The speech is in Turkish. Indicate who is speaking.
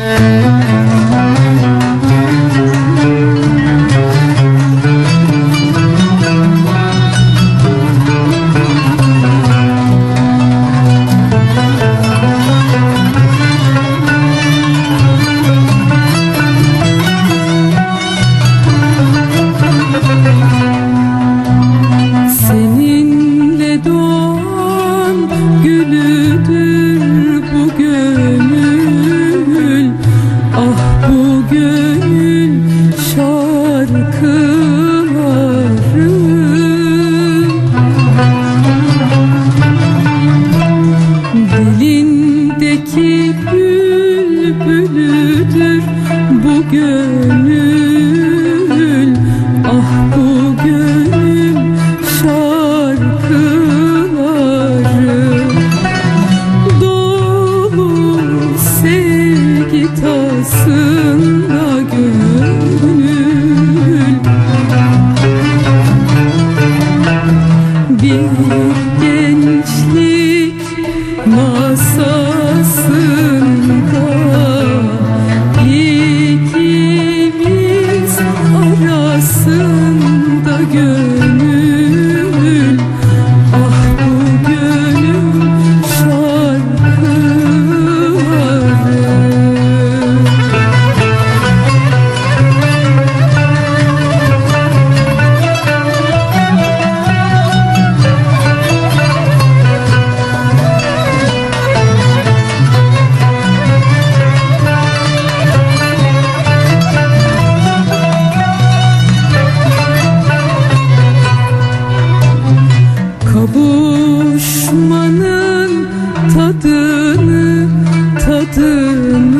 Speaker 1: Música yakın Dilindeki bülbülüdür bu gönül. tadını tadını.